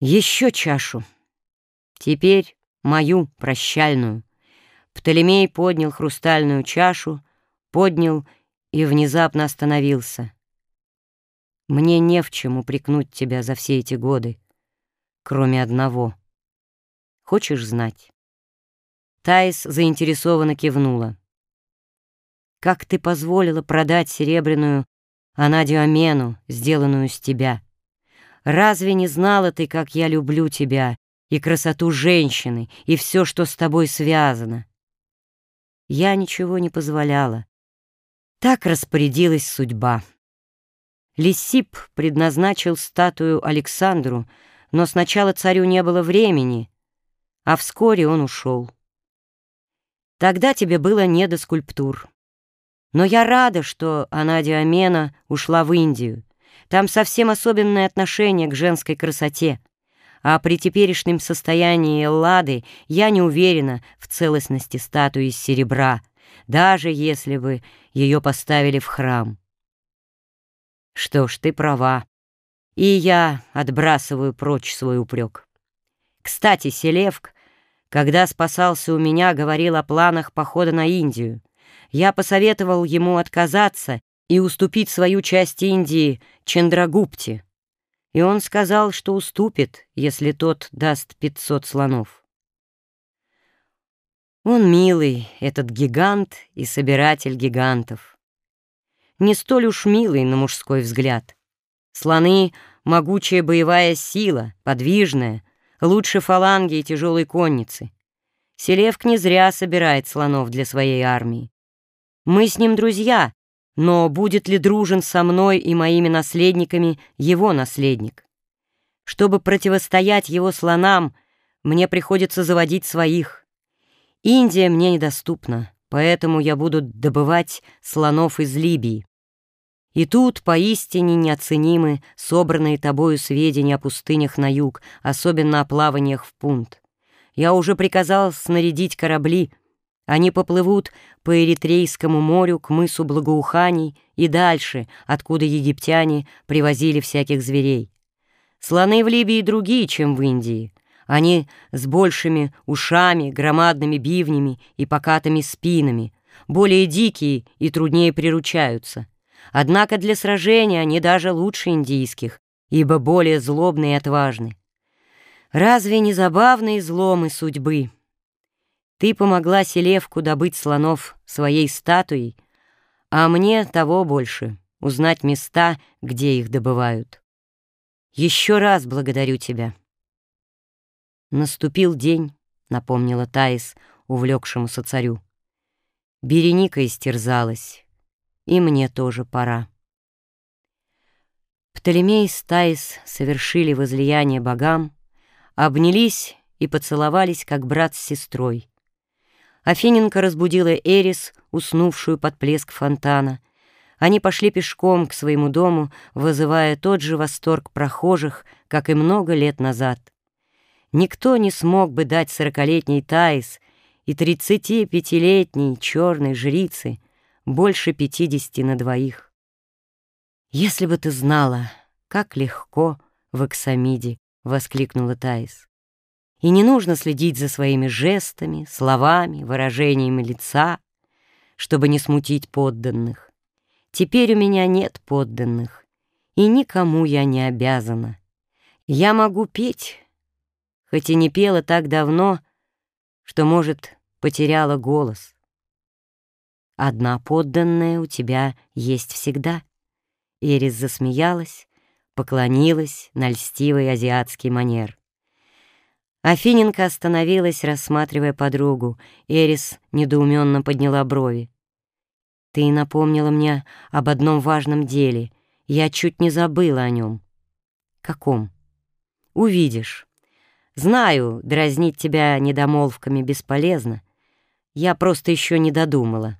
Еще чашу. Теперь мою прощальную. Птолемей поднял хрустальную чашу, поднял и внезапно остановился. Мне не в чем упрекнуть тебя за все эти годы, кроме одного. Хочешь знать? Таис заинтересованно кивнула. Как ты позволила продать серебряную Анадию Амену, сделанную с тебя? Разве не знала ты, как я люблю тебя, и красоту женщины, и все, что с тобой связано? Я ничего не позволяла. Так распорядилась судьба. Лисип предназначил статую Александру, но сначала царю не было времени, а вскоре он ушел. Тогда тебе было не до скульптур. Но я рада, что Анадия Амена ушла в Индию. Там совсем особенное отношение к женской красоте. А при теперешнем состоянии Эллады я не уверена в целостности статуи из серебра, даже если бы ее поставили в храм. Что ж, ты права. И я отбрасываю прочь свой упрек. Кстати, Селевк, когда спасался у меня, говорил о планах похода на Индию. Я посоветовал ему отказаться и уступить свою часть Индии Чендрагупте. И он сказал, что уступит, если тот даст пятьсот слонов. Он милый, этот гигант и собиратель гигантов. Не столь уж милый на мужской взгляд. Слоны — могучая боевая сила, подвижная, лучше фаланги и тяжелой конницы. Селевк не зря собирает слонов для своей армии. Мы с ним друзья, но будет ли дружен со мной и моими наследниками его наследник? Чтобы противостоять его слонам, мне приходится заводить своих. Индия мне недоступна, поэтому я буду добывать слонов из Либии. И тут поистине неоценимы собранные тобою сведения о пустынях на юг, особенно о плаваниях в пункт. Я уже приказал снарядить корабли, они поплывут по Эритрейскому морю к мысу Благоуханий и дальше, откуда египтяне привозили всяких зверей. Слоны в Либии другие, чем в Индии. Они с большими ушами, громадными бивнями и покатыми спинами, более дикие и труднее приручаются. Однако для сражения они даже лучше индийских, ибо более злобны и отважны. Разве не забавные зломы судьбы? Ты помогла Селевку добыть слонов своей статуей, а мне того больше — узнать места, где их добывают. Еще раз благодарю тебя. Наступил день, — напомнила Таис увлекшемуся царю. Береника истерзалась, и мне тоже пора. Птолемей с Таис совершили возлияние богам, обнялись и поцеловались, как брат с сестрой. Афиненко разбудила Эрис, уснувшую под плеск фонтана. Они пошли пешком к своему дому, вызывая тот же восторг прохожих, как и много лет назад. Никто не смог бы дать сорокалетней Таис и тридцати пятилетней черной жрице больше пятидесяти на двоих. «Если бы ты знала, как легко в Аксамиде!» — воскликнула Таис. И не нужно следить за своими жестами, словами, выражениями лица, чтобы не смутить подданных. Теперь у меня нет подданных, и никому я не обязана. Я могу петь, хоть и не пела так давно, что, может, потеряла голос. Одна подданная у тебя есть всегда. Эрис засмеялась, поклонилась на льстивый азиатский манер. Афиненко остановилась, рассматривая подругу. Эрис недоуменно подняла брови. «Ты напомнила мне об одном важном деле. Я чуть не забыла о нем». «Каком?» «Увидишь. Знаю, дразнить тебя недомолвками бесполезно. Я просто еще не додумала».